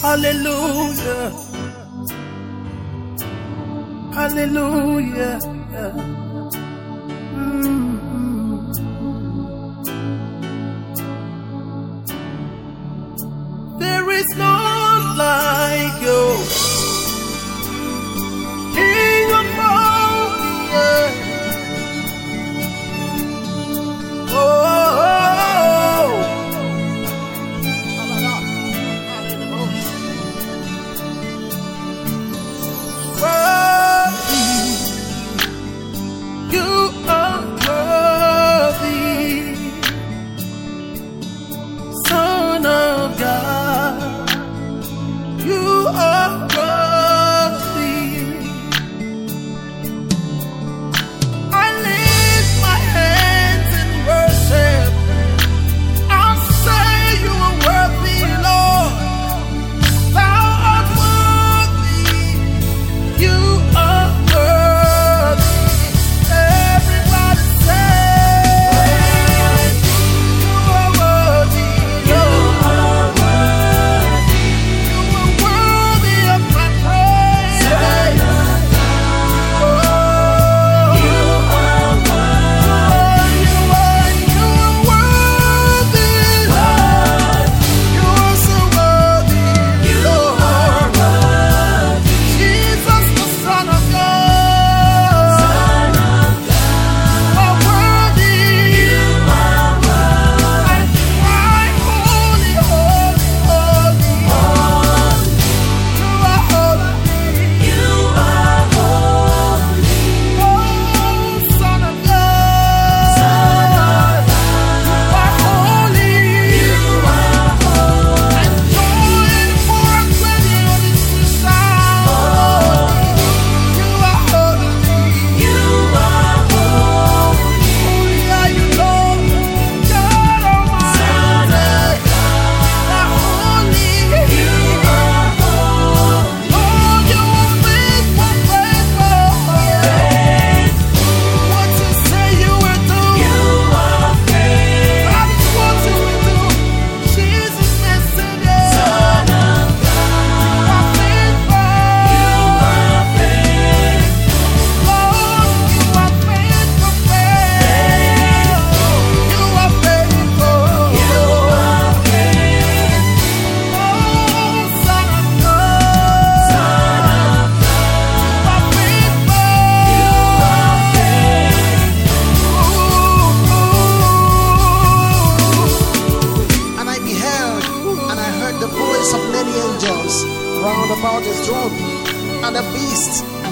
Hallelujah. Hallelujah. Mm.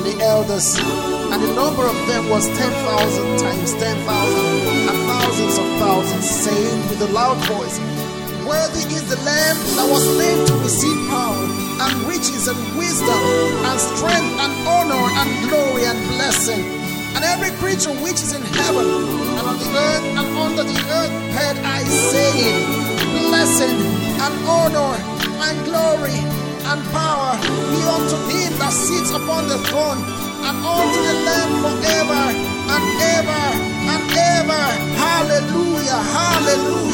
the elders, and the number of them was 10,000 times 10,000 and thousands of thousands, saying with a loud voice, Worthy is the Lamb that was slain to receive power, and riches, and wisdom, and strength, and honor, and glory, and blessing. And every creature which is in heaven, and on the earth, and under the earth, heard I saying, Blessing, and honor, and glory, and power be unto him that sits upon the throne and unto the Lamb forever and ever and ever. Hallelujah, hallelujah.